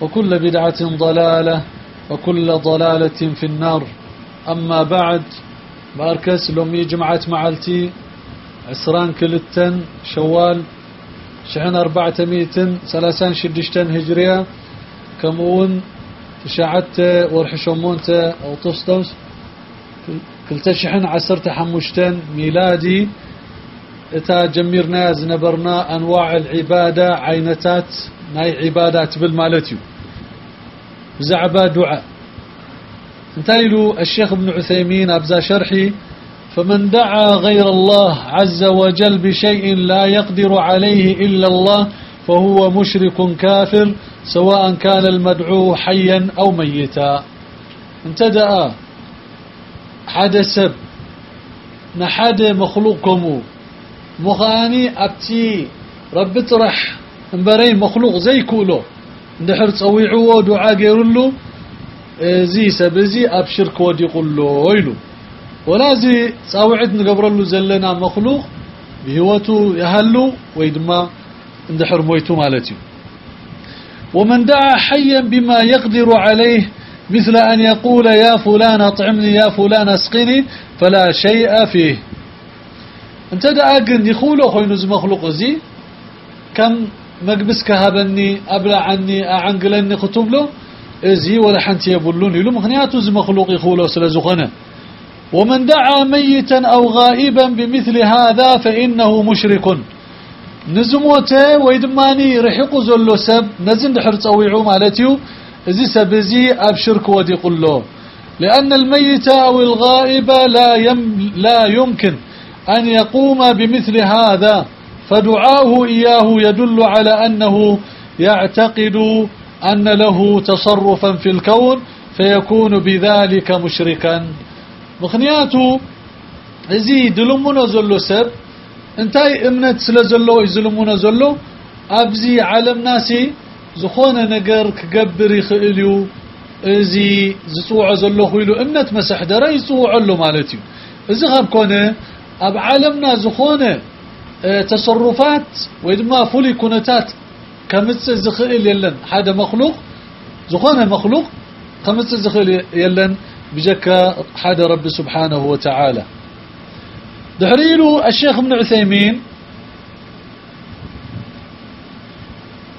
وكل بدعة ضلالة وكل ضلالة في النار. أما بعد باركس لومي جمعة معلتي عسران كلتن شوال شحن أربعة ميتن ثلاثان شدشتن هجرية كمون تشعت ورحشمونت أو تصدوس كلتا شحن عسرت حمشتن ميلادي. إتا جميرنا زنبرنا أنواع العبادة عينتات ناي عبادات بالمالتيو زعبا دعاء. انتايلو الشيخ ابن عثيمين أبزا شرحي فمن دعا غير الله عز وجل بشيء لا يقدر عليه إلا الله فهو مشرك كافر سواء كان المدعو حيا أو ميتا. انتدأ. حدث. نحد مخلوقكم. مخاني أبتي رب ترح. انبري مخلوق زي كولو. اندحر تصويعو دعاء غيرلو زي سبزي أبشرك ودي قلو ويلو. ولا زي تصاوعد نقبرلو زلنا مخلوق. بهوتو يهلو ويدما اندحر مويتو مالتي ومن دعا حيا بما يقدر عليه مثل أن يقول يا فلان أطعمني يا فلان اسقني فلا شيء فيه. انت دعا قن يخولو خوينو زي مخلوق زي كم مقبس كهبني أبلع عني أعنقلني خطب له ازي ولا حنتي يبلون يلو مخنياتو زي مخلوق يخولو سلزقنا ومن دعا ميتا أو غائبا بمثل هذا فإنه مشرك نزموته ويدماني رحقو زلو سب نزن دحر تصويعو مالتيو ازي سبزي أبشرك ودي قلو لأن الميت أو الغائب لا, يم لا يمكن أن يقوم بمثل هذا فدعاه إياه يدل على أنه يعتقد أن له تصرفا في الكون فيكون بذلك مشركا. مخنياته زي دلمنا زلو سب انتاي إمنت سلزلو يزلمنا زلو أبزي عالم ناسي زخونه نجر كقبر يخئليو إزي زصوع زلو خيلو إمنت مسح درا يصوع له مالتي إزي غاب كونه أب عالمنا زخونه آه تصرفات ويدما فولي كونتات كمتس زخئل يلن. حدا مخلوق؟ زخونه مخلوق كمتس زخئل يلن. بجكا حدا رب سبحانه وتعالى. دحريلو الشيخ ابن عثيمين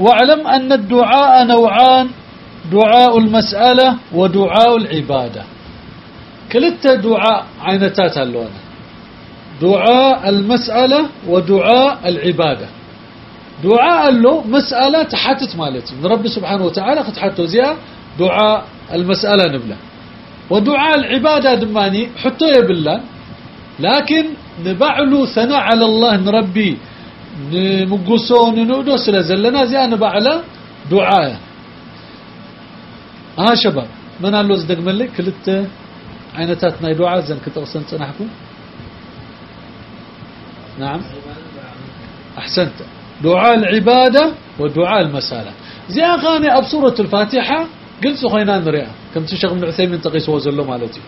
واعلم أن الدعاء نوعان دعاء المسألة ودعاء العبادة. كلتا دعاء عينتات اللون دعاء المسألة ودعاء العبادة. دعاء له مسألة تحتت مالتي. من رب سبحانه وتعالى حتى زيها دعاء المسألة نبلة. ودعاء العبادة دماني حتى بالله لكن نبعلو ثناء على الله نربي نمقصو ننودو سلازلنا زي نبعلا دعاء. ها شباب من قال له زدق ملك؟ كلت عينتاتنا دعاء زين كتغسن تنحكم نعم. أحسنت. دعاء العبادة ودعاء المسألة. زي أغاني أبصورة الفاتحة قلت سخينان نريها كم تشغل من عثيمين تقيس وزلو مالتي.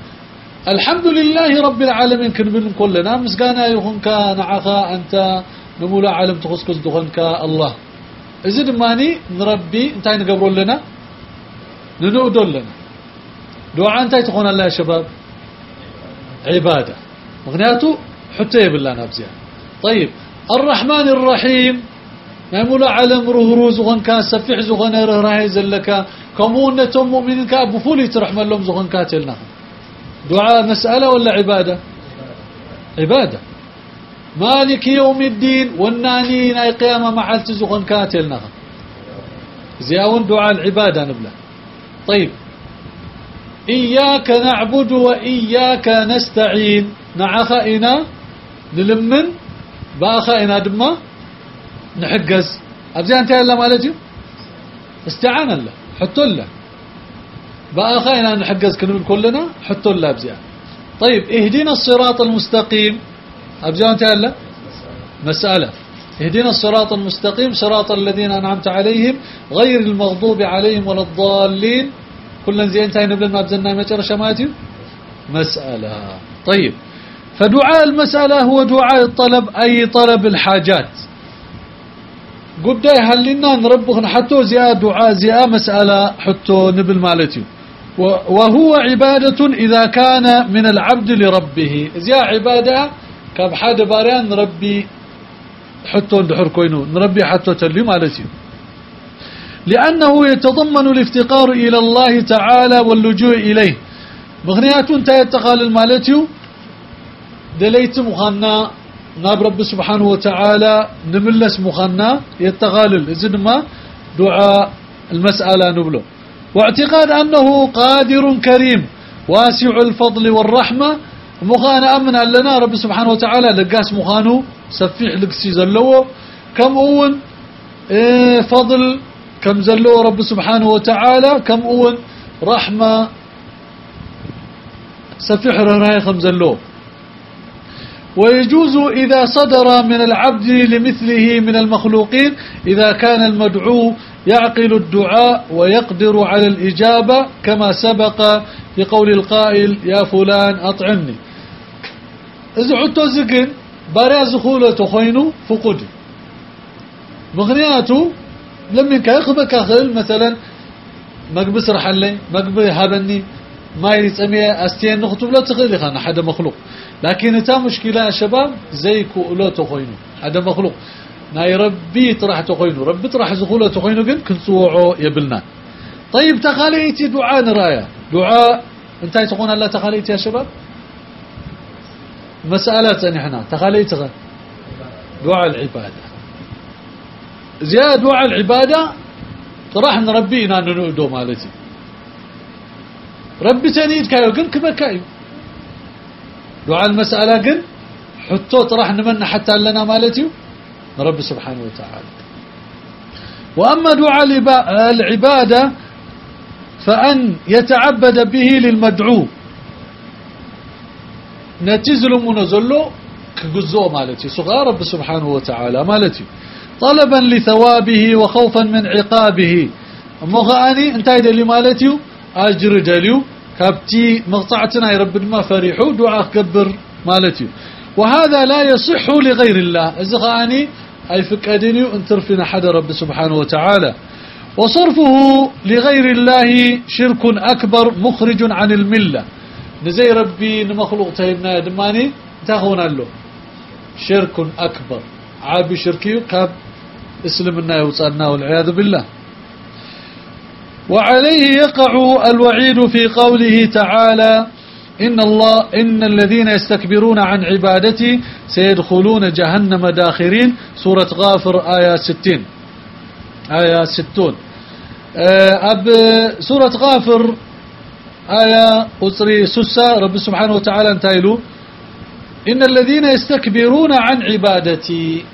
الحمد لله رب العالمين كنبن كلنا. مسقانا يخنك نعخا أنت. نمولا عالم تخصكس دخنك الله. إذن ماني نربي انتهي نقبرون لنا. ننؤدون لنا. دعاء انتهي تخون الله يا شباب. عبادة. مغنياته حتى يبلا نبزيا طيب الرحمن الرحيم. نمولا عالم روح روز كان سفح زغن رهي زلك. كمون نتم مؤمنين كأبو فولي ترحم لهم زغن كاتلنا. دعاء مسألة ولا عبادة؟ عبادة. مالك يوم الدين والنانين أي قيامة معلت زغن كاتلنا. زياون دعاء العبادة نبلا طيب. إياك نعبد وإياك نستعين. نعخائنا نلمن. باخائنا دما نحجز. أبزي أنت يلا مالتي استعان الله حطوا الله. باخائنا نحجز كنقول كلنا حطوا الله أبزي. طيب اهدنا الصراط المستقيم. أبزي أنت يلا مسألة. اهدنا الصراط المستقيم صراط الذين أنعمت عليهم غير المغضوب عليهم ولا الضالين. كلن زي انتهينا بلنا بزنا مجرشة ماتيو مسألة. طيب فدعاء المسألة هو دعاء الطلب أي طلب الحاجات. قد هل لنا نربخ حتى زياء دعاء زياء مسألة حتى نبل مالتي. وهو عبادة إذا كان من العبد لربه. زياء عبادة كبحاد باريان نربي حتى ندحر كوينو نربي حتى تلي مالتي. لأنه يتضمن الافتقار إلى الله تعالى واللجوء إليه. بغنيات انت يتقال المالتيو دليت مخنا ناب رب سبحانه وتعالى نملس مخنا يتغالل. إذن ما دعاء المسألة نبله واعتقاد أنه قادر كريم واسع الفضل والرحمة. مخانا أمن لنا رب سبحانه وتعالى لقاس مخانو سفيح لقسي زلوه. كم أون؟ إيه فضل. كم زلو رب سبحانه وتعالى؟ كم أون؟ رحمة. سفحر راي خم زلو ويجوز إذا صدر من العبد لمثله من المخلوقين إذا كان المدعو يعقل الدعاء ويقدر على الإجابة كما سبق في قول القائل يا فلان أطعمني. إذا عدت زقن باريا زخولة خوينو فقد. مغنياته لما كيخبك خل مثلا مقب سرح لي مقب هابني ما يسمي استين نخطب لا تخيل خان حدا مخلوق. لكن تا مشكلة يا شباب زي كؤلو تخوينو حدا مخلوق. ناي ربي طرح تخوينو ربي طرح تخوينو قل كنسوعو يبلنا. طيب تخاليتي دعاء نرايا. دعاء انت تقول الله تخاليتي يا شباب؟ مسألة نحن تخاليتي دعاء العبادة. زيادة دعاء العبادة راح نربينا ننودو مالتي. ربي تنيد كايو قن كما كايو. دعاء المسألة قن حطوت راح نمنى حتى لنا مالتي. رب سبحانه وتعالى. وأما دعاء العبادة فأن يتعبد به للمدعو. نتزل منزلو كجزو مالتي. صغار رب سبحانه وتعالى مالتي. طلبا لثوابه وخوفا من عقابه. مغاني انتهي دلي مالتي أجر دليو كابتي مقطعتنا يا رب ما فرحوا دعاء كبر مالتي. وهذا لا يصح لغير الله. ازغاني أي فكادني انترفنا حد رب سبحانه وتعالى. وصرفه لغير الله شرك أكبر مخرج عن الملة. نزي ربي نمخلوق تهيبنا دماني تاخون له. شرك أكبر. عابي شركي كاب إسلمنا يوصلنا والعياذ بالله. وعليه يقع الوعيد في قوله تعالى إن الله إن الذين يستكبرون عن عبادتي سيدخلون جهنم داخرين. سورة غافر آية 60 آية 60 أب سورة غافر آية قصري سسة رب سبحانه وتعالى انتايلو إن الذين يستكبرون عن عبادتي.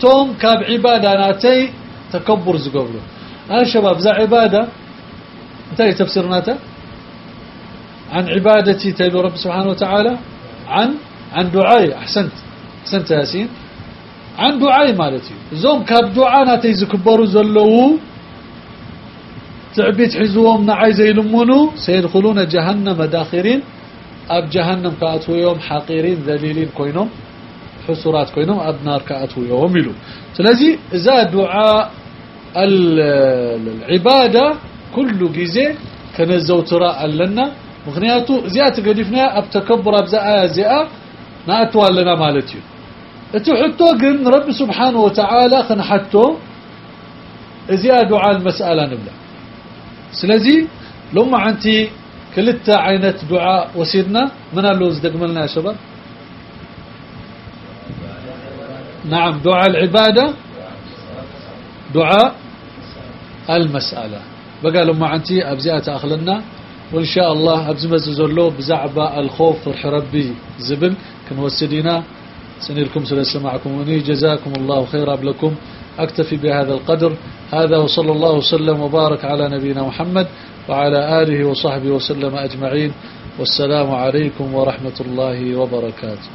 توم كاب عبادة ناتي تكبر زقبلو ها شباب ذا عبادة. انتهي تفسيرناته. عن عبادتي تيلو رب سبحانه وتعالى عن عن دعائي أحسنت. أحسنت ياسين. عن دعائي مالتي. زوم كاب دعاء ناتي زكبروا زلو. تعبيت حزوهم نعي زي لمونو سيدخلون جهنم داخرين. أب جهنم كأتويهم حقيرين ذليلين كوينهم. حسرات كوينهم. أب نار كأتويهم يلو سلازي إذا دعاء العبادة كل جزء كنزوتراء لنا مغنياتو زيات قدفنا أب تكبر ابزا زئا ناتوا لنا مالتي. أتو حتو قن رب سبحانه وتعالى خنحتو ازيا دعاء المسألة نبلا سلازي لما عنتي كلتا عينة دعاء وسيدنا من اللوز دقملنا يا شباب؟ نعم دعاء العبادة. دعاء المسألة. بقى لما عنتي أبزئة أخلنا وإن شاء الله أبزمز زلو بزعبة الخوف فرح ربي زبل كنوسدينا سنيركم سلسل معكم وني جزاكم الله خيرا لكم. أكتفي بهذا القدر. هذا وصلى الله وسلم وبارك على نبينا محمد وعلى آله وصحبه وسلم أجمعين. والسلام عليكم ورحمة الله وبركاته.